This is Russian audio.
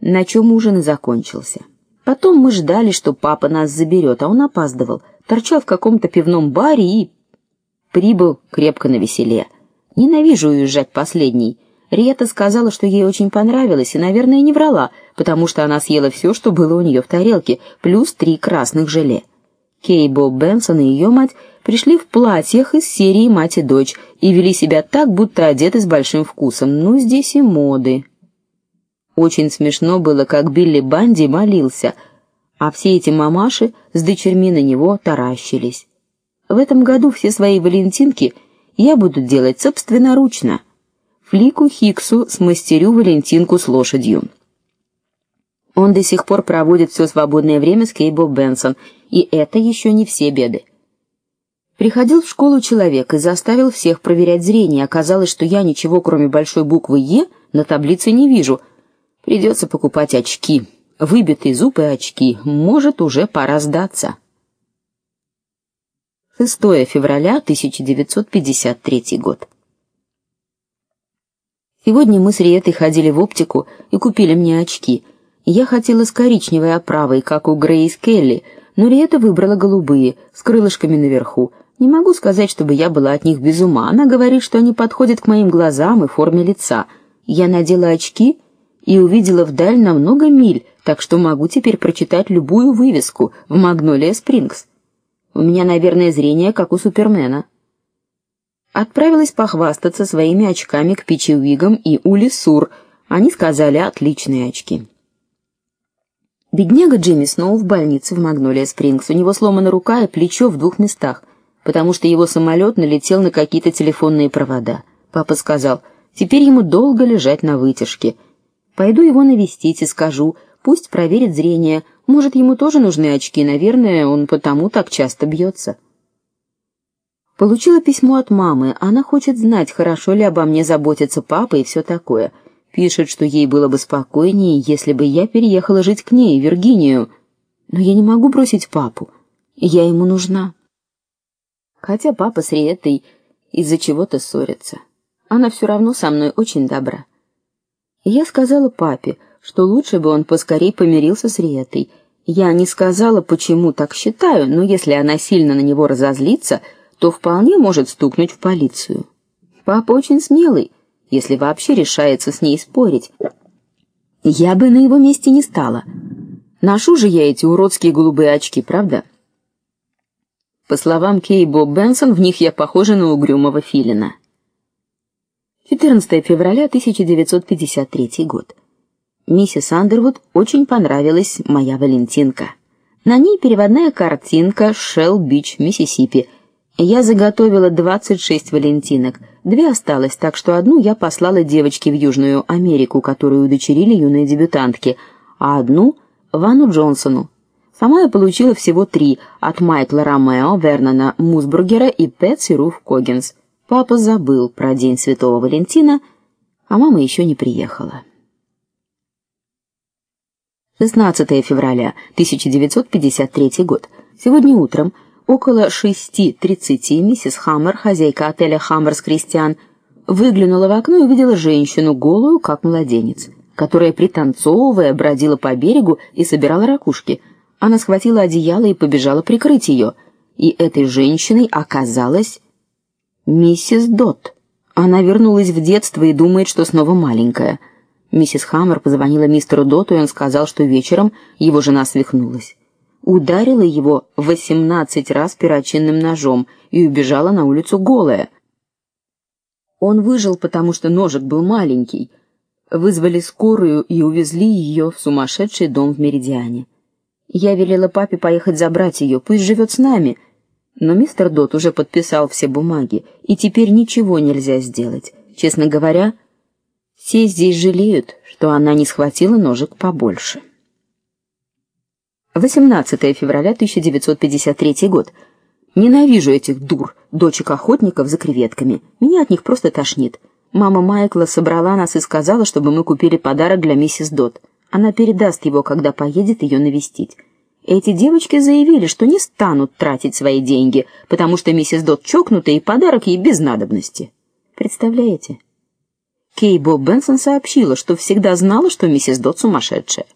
на чем ужин и закончился. Потом мы ждали, что папа нас заберет, а он опаздывал, торчал в каком-то пивном баре и прибыл крепко на веселе. Ненавижу уезжать последней. Риета сказала, что ей очень понравилось, и, наверное, не врала, потому что она съела все, что было у нее в тарелке, плюс три красных желе. Кей Бенсон и ее мать пришли в платьях из серии Мать и дочь и вели себя так, будто одеты с большим вкусом. Ну, здесь и моды. Очень смешно было, как Билли Банди молился, а все эти мамаши с дочерьми на него таращились. В этом году все свои валентинки я буду делать собственноручно. Флику Хиксу смастерю валентинку с лошадью. Он до сих пор проводит все свободное время с Кейбо Бенсон, и это еще не все беды. Приходил в школу человек и заставил всех проверять зрение. Оказалось, что я ничего, кроме большой буквы Е, на таблице не вижу. Придется покупать очки. Выбитый зуб и очки. Может, уже пора сдаться. 6 февраля 1953 год. Сегодня мы с Риетой ходили в оптику и купили мне очки. Я хотела с коричневой оправой, как у Грейс Келли, но Риета выбрала голубые, с крылышками наверху. Не могу сказать, чтобы я была от них без ума. Она говорит, что они подходят к моим глазам и форме лица. Я надела очки и увидела вдаль на много миль, так что могу теперь прочитать любую вывеску в Магнолия Спрингс. У меня, наверное, зрение как у Супермена. Отправилась похвастаться своими очками к Пичи Уигам и Ули Сур. Они сказали: "Отличные очки". Бедняга Джимми снова в больнице в Магнолия Спрингс. У него сломана рука и плечо в двух местах, потому что его самолет налетел на какие-то телефонные провода. Папа сказал: "Теперь ему долго лежать на вытяжке. Пойду его навестить и скажу: пусть проверит зрение, может, ему тоже нужны очки, наверное, он потому так часто бьется. Получила письмо от мамы. Она хочет знать, хорошо ли обо мне заботится папа и все такое. Пишет, что ей было бы спокойнее, если бы я переехала жить к ней, в Виргинию. Но я не могу бросить папу. Я ему нужна. Хотя папа с Риетой из-за чего-то ссорится. Она все равно со мной очень добра. Я сказала папе, что лучше бы он поскорей помирился с Риетой. Я не сказала, почему так считаю, но если она сильно на него разозлится, то вполне может стукнуть в полицию. Папа очень смелый, если вообще решается с ней спорить. Я бы на его месте не стала. Ношу же я эти уродские голубые очки, правда? По словам Кей Боб Бенсон, в них я похожа на угрюмого филина. 14 февраля 1953 год. Миссис Андервуд очень понравилась моя Валентинка. На ней переводная картинка Шелл-Бич, Миссисипи. Я заготовила 26 валентинок. Две осталось, так что одну я послала девочке в Южную Америку, которую удочерили юные дебютантки, а одну Вану Джонсону. Сама я получила всего три от Майкла Ромео, Вернона Мусбургера и Пэтси Руф Когенс. Папа забыл про день Святого Валентина, а мама еще не приехала. 16 февраля 1953 год. Сегодня утром около 6:30 миссис Хаммер, хозяйка отеля Хаммерс Кристиан, выглянула в окно и увидела женщину голую, как младенец, которая пританцовывая бродила по берегу и собирала ракушки. Она схватила одеяло и побежала прикрыть ее, и этой женщиной оказалась миссис Дот. Она вернулась в детство и думает, что снова маленькая. Миссис Хаммер позвонила мистеру Доту, и он сказал, что вечером его жена свихнулась. Ударила его 18 раз перочинным ножом и убежала на улицу голая. Он выжил, потому что ножик был маленький. Вызвали скорую и увезли ее в сумасшедший дом в Меридиане. Я велела папе поехать забрать ее, пусть живет с нами. Но мистер Дот уже подписал все бумаги, и теперь ничего нельзя сделать. Честно говоря, все здесь жалеют, что она не схватила ножик побольше. 18 февраля 1953 год. Ненавижу этих дур, дочек охотников за креветками. Меня от них просто тошнит. Мама Майкла собрала нас и сказала, чтобы мы купили подарок для миссис Дот. Она передаст его, когда поедет ее навестить. Эти девочки заявили, что не станут тратить свои деньги, потому что миссис Дот чокнутая и подарок ей без надобности. Представляете? Кей Боб Бенсон сообщила, что всегда знала, что миссис Дот сумасшедшая.